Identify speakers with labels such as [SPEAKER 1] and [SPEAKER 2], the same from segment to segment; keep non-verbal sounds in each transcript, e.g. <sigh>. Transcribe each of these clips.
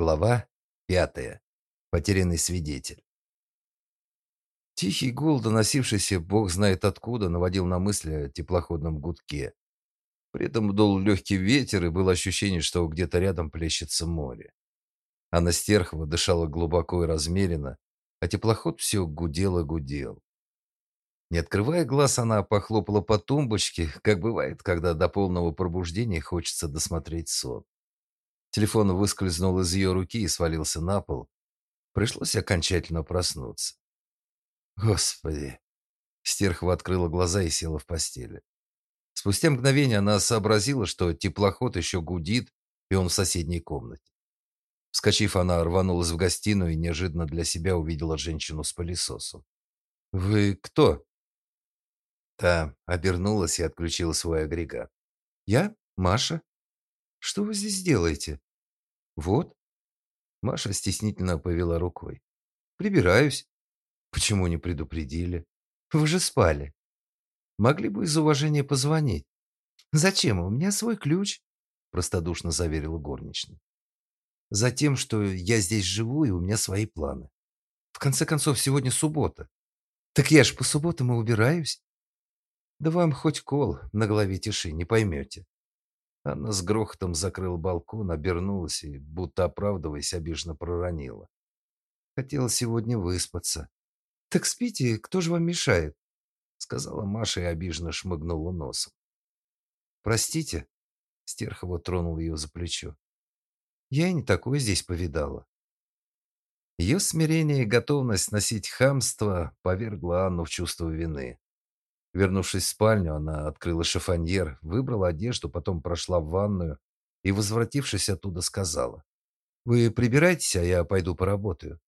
[SPEAKER 1] Глава пятая. Потерянный свидетель. Тихий гул, доносившийся бог знает откуда, наводил на мысли о теплоходном гудке. При этом дул легкий ветер, и было ощущение, что где-то рядом плещется море. Анна Стерхова дышала глубоко и размеренно, а теплоход все гудел и гудел. Не открывая глаз, она похлопала по тумбочке, как бывает, когда до полного пробуждения хочется досмотреть сон. Телефон выскользнул из ее руки и свалился на пол. Пришлось окончательно проснуться. Господи. Стерхова открыла глаза и села в постели. Спустя мгновение она сообразила, что теплоход еще гудит, и он в соседней комнате. Вскочив, она рванулась в гостиную и неожиданно для себя увидела женщину с пылесосом. «Вы кто?» Та обернулась и отключила свой агрегат. «Я? Маша?» Что вы здесь делаете? Вот. Маша стеснительно повела рукой. Прибираюсь. Почему не предупредили? Вы же спали. Могли бы из уважения позвонить. Зачем? У меня свой ключ, простодушно заверила горничная. Затем, что я здесь живу и у меня свои планы. В конце концов, сегодня суббота. Так я ж по субботам и убираюсь. Да вам хоть кол на голове тиши, не поймете. Она с грохотом закрыла балкон, обернулась и, будто оправдываясь, обиженно проронила. Хотела сегодня выспаться. Так спите, кто же вам мешает? сказала Маша и обиженно шмыгнула носом. Простите, Стерхова тронул ее за плечо. Я и не такое здесь повидала. Ее смирение и готовность носить хамство повергла Анну в чувство вины. Вернувшись в спальню, она открыла шифоньер, выбрала одежду, потом прошла в ванную и, возвратившись оттуда, сказала: "Вы прибирайтесь, а я пойду поработаю.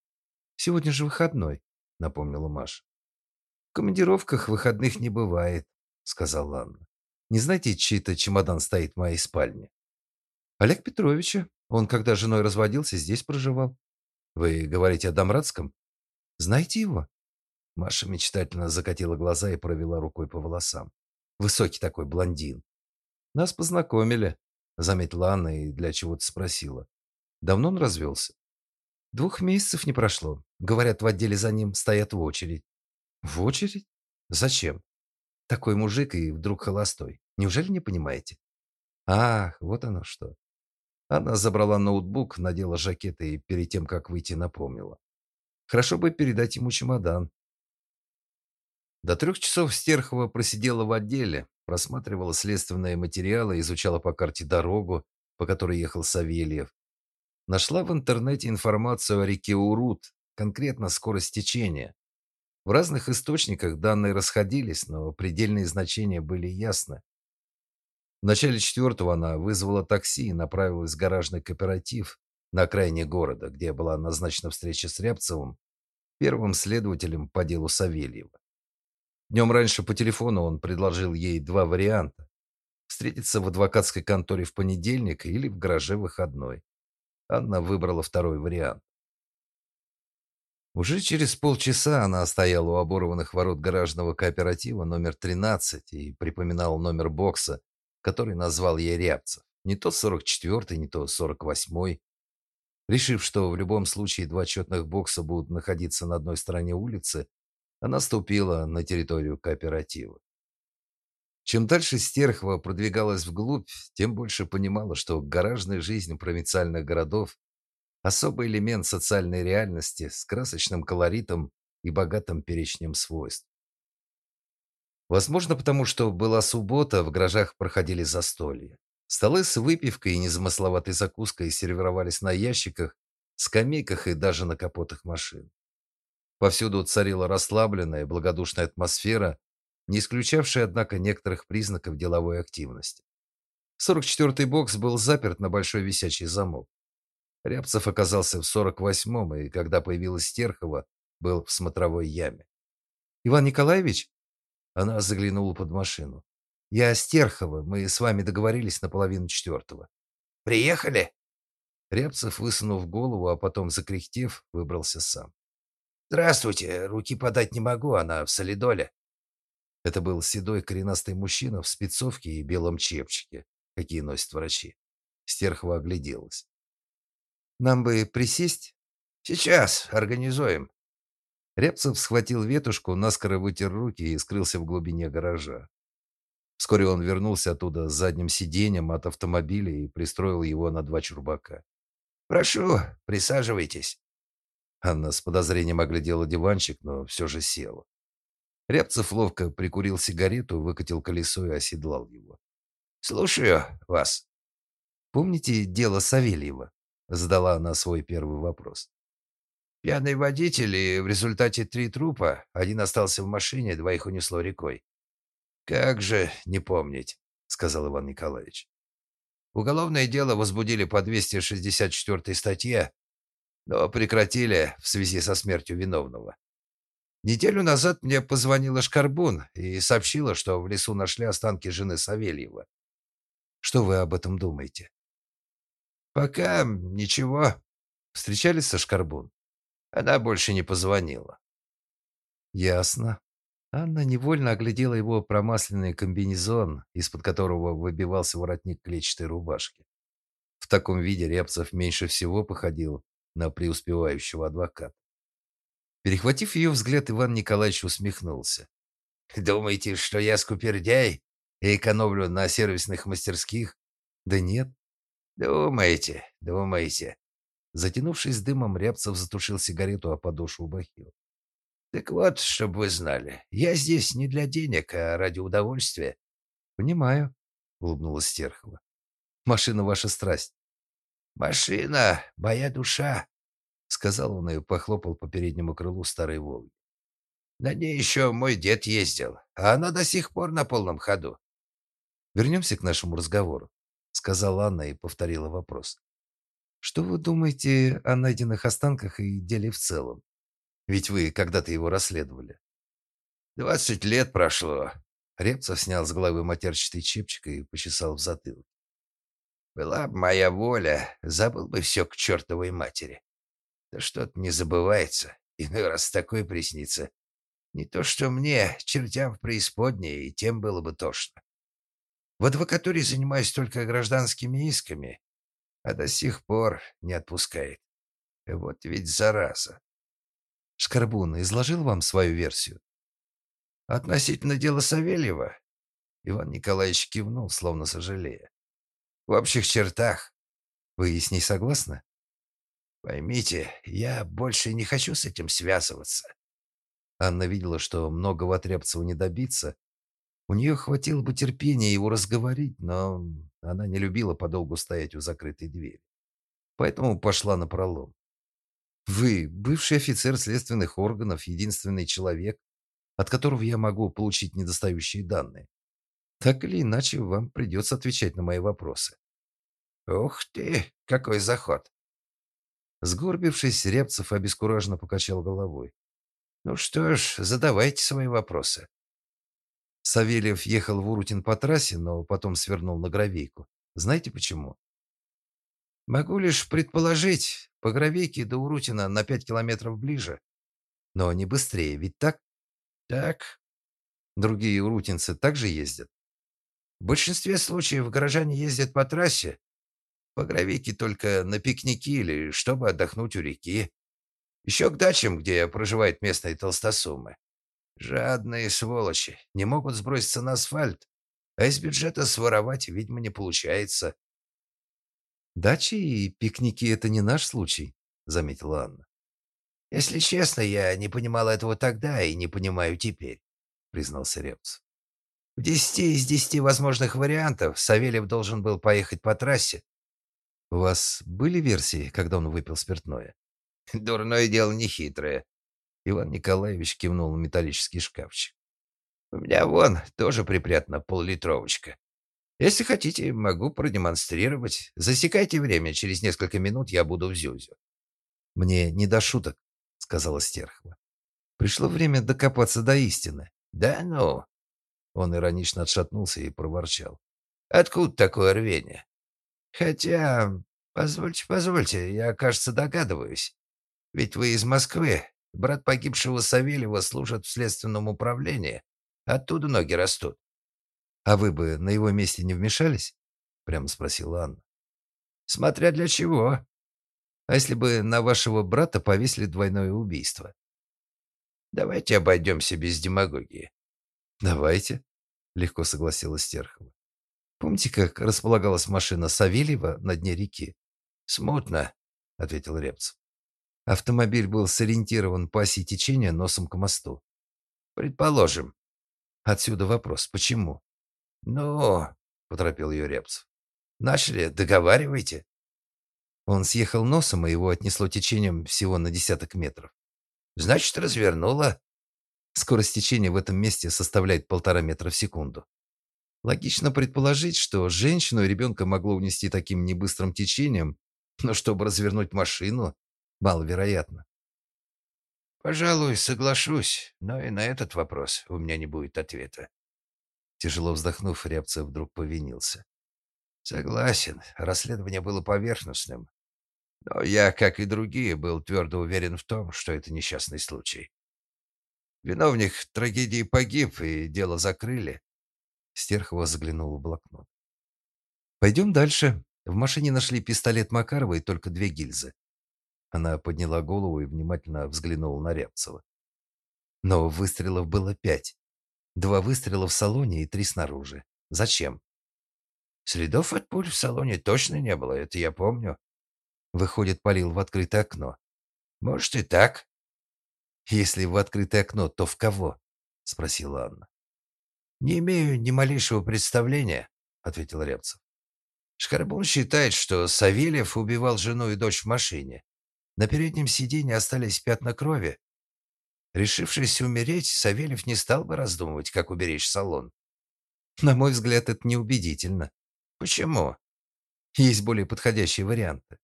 [SPEAKER 1] Сегодня же выходной", напомнила Маша. "В командировках выходных не бывает", сказала Анна. "Не знаете, чей-то чемодан стоит в моей спальне?" Олег Петровича. Он, когда с женой разводился, здесь проживал. Вы говорите о Домрадском? Знаете его? Маша мечтательно закатила глаза и провела рукой по волосам. Высокий такой блондин. Нас познакомили, заметила Анна и для чего-то спросила. Давно он развелся?» Двух месяцев не прошло. Говорят, в отделе за ним стоят в очередь. В очередь? Зачем? Такой мужик и вдруг холостой. Неужели не понимаете? Ах, вот оно что. Она забрала ноутбук, надела жакет и перед тем, как выйти, напомнила. Хорошо бы передать ему чемодан. До трех часов Стерхова просидела в отделе, просматривала следственные материалы, изучала по карте дорогу, по которой ехал Савельев. Нашла в интернете информацию о реке Урут, конкретно скорость течения. В разных источниках данные расходились, но предельные значения были ясны. В начале четвертого она вызвала такси и направилась в гаражный кооператив на окраине города, где была назначена встреча с Рябцевым, первым следователем по делу Савельева. Днем раньше по телефону он предложил ей два варианта: встретиться в адвокатской конторе в понедельник или в гараже выходной. Анна выбрала второй вариант. Уже через полчаса она стояла у оборванных ворот гаражного кооператива номер 13 и припоминала номер бокса, который назвал ей Рябцев. Не то 44-й, не то 48-й. Решив, что в любом случае два четных бокса будут находиться на одной стороне улицы, она ступила на территорию кооператива. Чем дальше Стерхова продвигалась вглубь, тем больше понимала, что гаражная жизнь провинциальных городов особый элемент социальной реальности с красочным колоритом и богатым перечнем свойств. Возможно, потому что была суббота, в гаражах проходили застолья. Столы с выпивкой и незамысловатой закуской сервировались на ящиках, скамейках и даже на капотах машин. Повсюду царила расслабленная, благодушная атмосфера, не исключавшая, однако, некоторых признаков деловой активности. 44-й бокс был заперт на большой висячий замок. Рябцев оказался в 48-м, и когда появилась Стерхова, был в смотровой яме. «Иван Николаевич?» Она заглянула под машину. «Я Стерхова, мы с вами договорились на половину четвертого».
[SPEAKER 2] «Приехали?»
[SPEAKER 1] Рябцев, высунув голову, а потом закряхтев, выбрался сам.
[SPEAKER 2] Здравствуйте, руки подать не могу, она в солидоле.
[SPEAKER 1] Это был седой коренастый мужчина в спецовке и белом чепчике, какие носят врачи. Стерхова огляделась. Нам бы присесть?»
[SPEAKER 2] «Сейчас организуем».
[SPEAKER 1] Рябцев схватил ветушку, наскоро вытер руки и скрылся в глубине гаража. Вскоре он вернулся оттуда с задним сиденьем от автомобиля и пристроил его на два чурбака.
[SPEAKER 2] «Прошу, присаживайтесь».
[SPEAKER 1] Анна с подозрением оглядела диванчик, но все же села. Рябцев ловко прикурил сигарету, выкатил колесо и оседлал его.
[SPEAKER 2] «Слушаю вас».
[SPEAKER 1] «Помните дело Савельева?» Задала она свой первый вопрос.
[SPEAKER 2] Пьяный водитель, и в результате три трупа. Один остался в машине, двоих унесло рекой. «Как же не помнить», — сказал Иван Николаевич. Уголовное дело возбудили по 264 статье, но прекратили в связи со смертью виновного. Неделю назад мне позвонила Шкарбун и сообщила, что в лесу нашли останки жены Савельева.
[SPEAKER 1] Что вы об этом думаете?
[SPEAKER 2] Пока ничего.
[SPEAKER 1] Встречались со Шкарбун?
[SPEAKER 2] Она больше не позвонила.
[SPEAKER 1] Ясно. Анна невольно оглядела его промасленный комбинезон, из-под которого выбивался воротник клетчатой рубашки. В таком виде Рябцев меньше всего походил на преуспевающего адвоката. Перехватив ее взгляд, Иван Николаевич усмехнулся.
[SPEAKER 2] «Думаете, что я скупердяй и экономлю на сервисных мастерских?»
[SPEAKER 1] «Да нет».
[SPEAKER 2] «Думаете, думаете».
[SPEAKER 1] Затянувшись дымом, Рябцев затушил сигарету о подошву бахил.
[SPEAKER 2] «Так вот, чтобы вы знали, я здесь не для денег, а ради удовольствия».
[SPEAKER 1] «Понимаю», — улыбнулась Стерхова. «Машина — ваша страсть».
[SPEAKER 2] «Машина — моя душа»,
[SPEAKER 1] сказал он и похлопал по переднему крылу старой Волги.
[SPEAKER 2] На ней еще мой дед ездил, а она до сих пор на полном ходу.
[SPEAKER 1] Вернемся к нашему разговору, сказала Анна и повторила вопрос. Что вы думаете о найденных останках и деле в целом? Ведь вы когда-то его расследовали.
[SPEAKER 2] Двадцать лет прошло.
[SPEAKER 1] Репцев снял с головы матерчатый чепчик и почесал в затылок.
[SPEAKER 2] Была бы моя воля, забыл бы все к чертовой матери. Да что-то не забывается. <laughs> Иной раз такое приснится. Не то что мне, чертям в преисподней, и тем было бы тошно. В адвокатуре занимаюсь только гражданскими исками, а до сих пор не отпускает. Вот ведь зараза.
[SPEAKER 1] Шкарбун изложил вам свою версию?
[SPEAKER 2] Относительно дела Савельева? Иван Николаевич кивнул, словно сожалея. В общих чертах.
[SPEAKER 1] Вы с ней согласны?
[SPEAKER 2] Поймите, я больше не хочу с этим связываться.
[SPEAKER 1] Анна видела, что многого от не добиться. У нее хватило бы терпения его разговорить, но она не любила подолгу стоять у закрытой двери. Поэтому пошла на пролом. Вы, бывший офицер следственных органов, единственный человек, от которого я могу получить недостающие данные. Так или иначе, вам придется отвечать на мои вопросы.
[SPEAKER 2] Ух ты, какой заход.
[SPEAKER 1] Сгорбившись, Рябцев обескураженно покачал головой.
[SPEAKER 2] «Ну что ж, задавайте свои вопросы».
[SPEAKER 1] Савельев ехал в Урутин по трассе, но потом свернул на Гравейку. Знаете почему?
[SPEAKER 2] Могу лишь предположить, по Гравейке до Урутина на пять километров ближе.
[SPEAKER 1] Но не быстрее, ведь так?
[SPEAKER 2] Так.
[SPEAKER 1] Другие урутинцы также ездят?
[SPEAKER 2] В большинстве случаев горожане ездят по трассе, по Гравике только на пикники или чтобы отдохнуть у реки. Еще к дачам, где проживают местные толстосумы. Жадные сволочи не могут сброситься на асфальт, а из бюджета своровать, видимо, не получается.
[SPEAKER 1] «Дачи и пикники — это не наш случай», — заметила Анна.
[SPEAKER 2] «Если честно, я не понимал этого тогда и не понимаю теперь», — признался Репс. «В десяти из десяти возможных вариантов Савельев должен был поехать по трассе,
[SPEAKER 1] у вас были версии, когда он выпил спиртное? <laughs>
[SPEAKER 2] Дурное дело нехитрое.
[SPEAKER 1] Иван Николаевич кивнул на металлический шкафчик.
[SPEAKER 2] У меня вон тоже припрятана поллитровочка. Если хотите, могу продемонстрировать. Засекайте время, через несколько минут я буду в Зюзю.
[SPEAKER 1] Мне не до шуток, сказала Стерхова. Пришло время докопаться до истины.
[SPEAKER 2] Да ну.
[SPEAKER 1] Он иронично отшатнулся и проворчал.
[SPEAKER 2] Откуда такое рвение? Хотя, позвольте, позвольте, я, кажется, догадываюсь. Ведь вы из Москвы. Брат погибшего Савельева служит в следственном управлении. Оттуда ноги растут.
[SPEAKER 1] А вы бы на его месте не вмешались? Прямо спросила Анна.
[SPEAKER 2] Смотря для чего. А если бы на вашего брата повесили двойное убийство? Давайте обойдемся без демагогии.
[SPEAKER 1] Давайте, легко согласилась Стерхова. Помните, как располагалась машина Савельева на дне реки?
[SPEAKER 2] Смутно, ответил Репцев.
[SPEAKER 1] Автомобиль был сориентирован по оси течения носом к мосту.
[SPEAKER 2] Предположим.
[SPEAKER 1] Отсюда вопрос, почему?
[SPEAKER 2] Ну, поторопил ее Репцев. Начали, договаривайте.
[SPEAKER 1] Он съехал носом, и его отнесло течением всего на десяток метров.
[SPEAKER 2] Значит, развернуло.
[SPEAKER 1] Скорость течения в этом месте составляет полтора метра в секунду. Логично предположить, что женщину и ребенка могло унести таким небыстрым течением, но чтобы развернуть машину, маловероятно.
[SPEAKER 2] Пожалуй, соглашусь, но и на этот вопрос у меня не будет ответа.
[SPEAKER 1] Тяжело вздохнув, Рябцев вдруг повинился.
[SPEAKER 2] Согласен, расследование было поверхностным. Но я, как и другие, был твердо уверен в том, что это несчастный случай. Виновник трагедии погиб, и дело закрыли.
[SPEAKER 1] Стерхова заглянула в блокнот. «Пойдем дальше. В машине нашли пистолет Макарова и только две гильзы». Она подняла голову и внимательно взглянула на Рябцева. Но выстрелов было пять. Два выстрела в салоне и три снаружи. Зачем?
[SPEAKER 2] Следов от пуль в салоне точно не было, это я помню.
[SPEAKER 1] Выходит, полил в открытое окно.
[SPEAKER 2] Может и так.
[SPEAKER 1] Если в открытое окно, то в кого? спросила Анна.
[SPEAKER 2] Не имею ни малейшего представления, ответил Рябцев. Шкарбун считает, что Савельев убивал жену и дочь в машине. На переднем сиденье остались пятна крови. Решившись умереть, Савельев не стал бы раздумывать, как уберечь салон.
[SPEAKER 1] На мой взгляд, это неубедительно.
[SPEAKER 2] Почему?
[SPEAKER 1] Есть более подходящие варианты.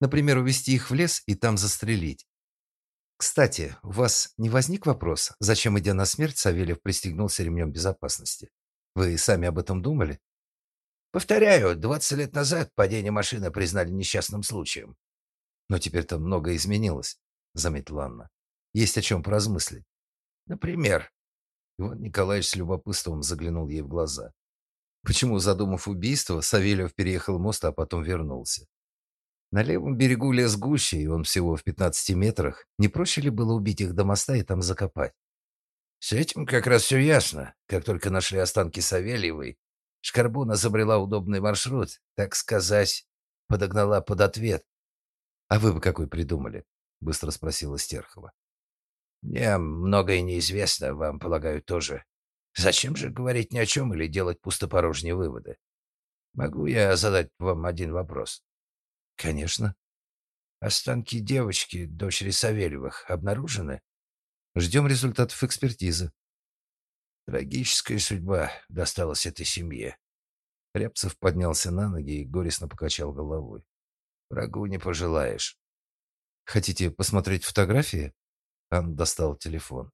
[SPEAKER 1] Например, увести их в лес и там застрелить. Кстати, у вас не возник вопрос, зачем, идя на смерть, Савельев пристегнулся ремнем безопасности? Вы сами об этом думали?
[SPEAKER 2] Повторяю, 20 лет назад падение машины признали несчастным случаем.
[SPEAKER 1] Но теперь-то многое изменилось, заметила Анна. Есть о чем поразмыслить.
[SPEAKER 2] Например,
[SPEAKER 1] Иван Николаевич с любопытством заглянул ей в глаза. Почему, задумав убийство, Савельев переехал мост, а потом вернулся? На левом берегу лес гуще, и он всего в 15 метрах. Не проще ли было убить их до моста и там закопать?
[SPEAKER 2] С этим как раз все ясно. Как только нашли останки Савельевой, Шкарбуна забрела удобный маршрут, так сказать, подогнала под ответ.
[SPEAKER 1] «А вы бы какой придумали?» — быстро спросила Стерхова.
[SPEAKER 2] «Мне многое неизвестно, вам, полагаю, тоже. Зачем же говорить ни о чем или делать пустопорожние выводы? Могу я задать вам один вопрос?
[SPEAKER 1] Конечно.
[SPEAKER 2] Останки девочки, дочери Савельевых, обнаружены?
[SPEAKER 1] Ждем результатов экспертизы.
[SPEAKER 2] Трагическая судьба досталась этой семье.
[SPEAKER 1] Рябцев поднялся на ноги и горестно покачал головой.
[SPEAKER 2] Врагу не пожелаешь.
[SPEAKER 1] Хотите посмотреть фотографии? Он достал телефон.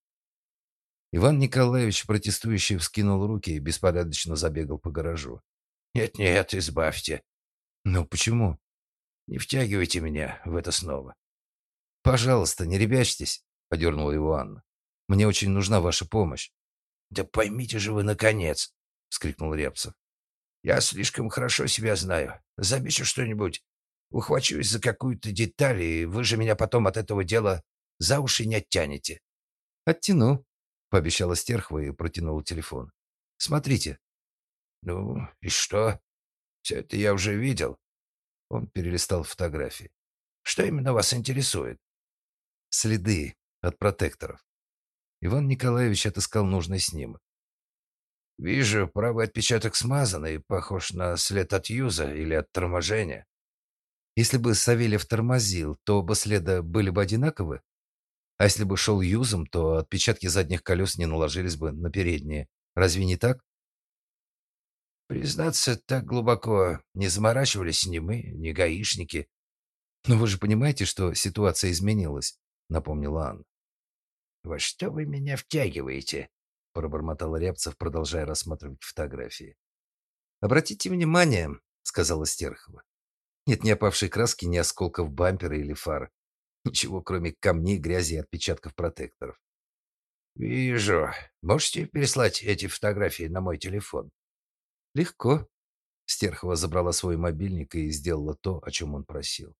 [SPEAKER 1] Иван Николаевич, протестующий, вскинул руки и беспорядочно забегал по гаражу.
[SPEAKER 2] «Нет-нет, избавьте».
[SPEAKER 1] «Ну почему?»
[SPEAKER 2] «Не втягивайте меня в это снова».
[SPEAKER 1] «Пожалуйста, не ребячьтесь», — подернула его Анна. «Мне очень нужна ваша помощь».
[SPEAKER 2] «Да поймите же вы, наконец!» — вскрикнул Репцев. «Я слишком хорошо себя знаю. Замечу что-нибудь, ухвачусь за какую-то деталь, и вы же меня потом от этого дела за уши не оттянете».
[SPEAKER 1] «Оттяну», пообещала Стерхова и протянула телефон. Смотрите.
[SPEAKER 2] Ну, и что? Все это я уже видел.
[SPEAKER 1] Он перелистал фотографии.
[SPEAKER 2] Что именно вас интересует?
[SPEAKER 1] Следы от протекторов. Иван Николаевич отыскал нужный снимок.
[SPEAKER 2] Вижу, правый отпечаток смазан и похож на след от юза или от торможения.
[SPEAKER 1] Если бы Савельев тормозил, то оба следа были бы одинаковы? А если бы шел юзом, то отпечатки задних колес не наложились бы на передние. Разве не так?
[SPEAKER 2] Признаться, так глубоко не заморачивались ни мы, ни гаишники.
[SPEAKER 1] Но вы же понимаете, что ситуация изменилась, напомнила Анна.
[SPEAKER 2] Во что вы меня втягиваете?
[SPEAKER 1] пробормотал Рябцев, продолжая рассматривать фотографии. Обратите внимание, сказала Стерхова. Нет ни опавшей краски, ни осколков бампера или фар. Ничего, кроме камней, грязи и отпечатков протекторов.
[SPEAKER 2] «Вижу. Можете переслать эти фотографии на мой телефон?»
[SPEAKER 1] «Легко». Стерхова забрала свой мобильник и сделала то, о чем он просил.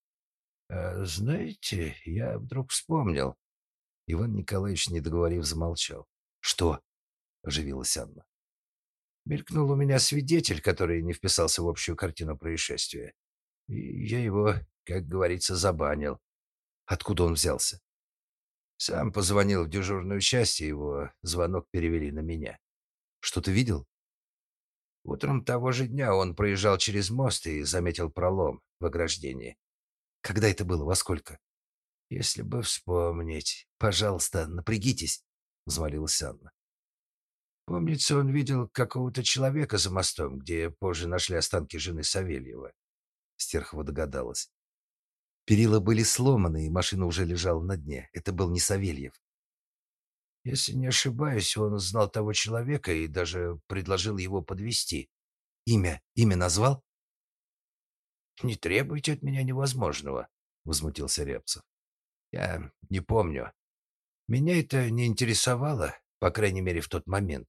[SPEAKER 2] «А знаете, я вдруг вспомнил».
[SPEAKER 1] Иван Николаевич, не договорив, замолчал. «Что?» – оживилась Анна.
[SPEAKER 2] Мелькнул у меня свидетель, который не вписался в общую картину происшествия. И я его, как говорится, забанил.
[SPEAKER 1] Откуда он взялся?
[SPEAKER 2] Сам позвонил в дежурную часть, и его звонок перевели на меня.
[SPEAKER 1] Что ты видел?
[SPEAKER 2] Утром того же дня он проезжал через мост и заметил пролом в ограждении.
[SPEAKER 1] Когда это было? Во сколько?
[SPEAKER 2] Если бы вспомнить. Пожалуйста, напрягитесь, взмолилась Анна. Помнится, он видел какого-то человека за мостом, где позже нашли останки жены Савельева.
[SPEAKER 1] Стерхова догадалась. Перила были сломаны, и машина уже лежала на дне. Это был не Савельев.
[SPEAKER 2] Если не ошибаюсь, он знал того человека и даже предложил его подвести.
[SPEAKER 1] Имя, имя назвал?
[SPEAKER 2] Не требуйте от меня невозможного, возмутился Репцев. Я не помню. Меня это не интересовало, по крайней мере, в тот момент.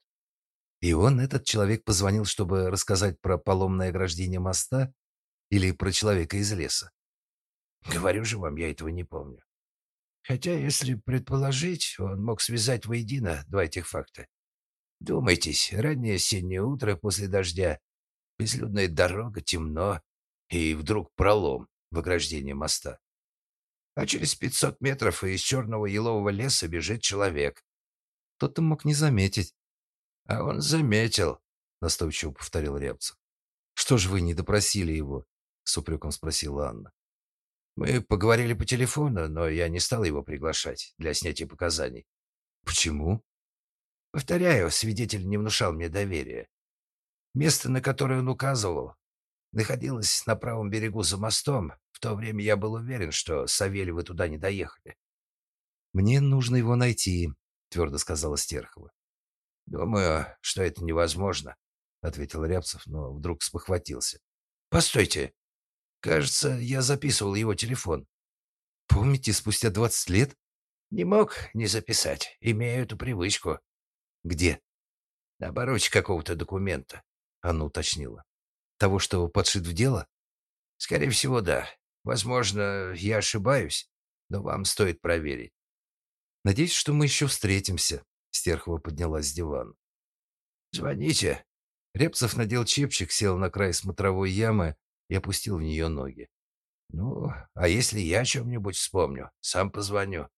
[SPEAKER 1] И он, этот человек, позвонил, чтобы рассказать про поломное ограждение моста или про человека из леса?
[SPEAKER 2] Говорю же вам, я этого не помню. Хотя, если предположить, он мог связать воедино два этих факта. Думайтесь, раннее осеннее утро после дождя, безлюдная дорога, темно, и вдруг пролом в ограждении моста. А через 500 метров из черного елового леса бежит человек.
[SPEAKER 1] Кто-то мог не заметить.
[SPEAKER 2] А он заметил,
[SPEAKER 1] настойчиво повторил Рябцев. Что же вы не допросили его? с упреком спросила Анна.
[SPEAKER 2] Мы поговорили по телефону, но я не стал его приглашать для снятия показаний.
[SPEAKER 1] Почему?
[SPEAKER 2] Повторяю, свидетель не внушал мне доверия. Место, на которое он указывал, находилось на правом берегу за мостом. В то время я был уверен, что Савельевы туда не доехали.
[SPEAKER 1] «Мне нужно его найти», — твердо сказала Стерхова.
[SPEAKER 2] «Думаю, что это невозможно», — ответил Рябцев, но вдруг спохватился. «Постойте. Кажется, я записывал его телефон».
[SPEAKER 1] «Помните, спустя двадцать лет?»
[SPEAKER 2] «Не мог не записать. Имею эту привычку».
[SPEAKER 1] «Где?»
[SPEAKER 2] «На обороте какого-то документа», —
[SPEAKER 1] Анна уточнила. «Того, что подшит в дело?»
[SPEAKER 2] «Скорее всего, да. Возможно, я ошибаюсь, но вам стоит проверить».
[SPEAKER 1] «Надеюсь, что мы еще встретимся», Стерхова поднялась с дивана.
[SPEAKER 2] «Звоните».
[SPEAKER 1] Репцев надел чепчик, сел на край смотровой ямы и опустил в нее ноги.
[SPEAKER 2] «Ну, а если я о чем-нибудь вспомню, сам позвоню».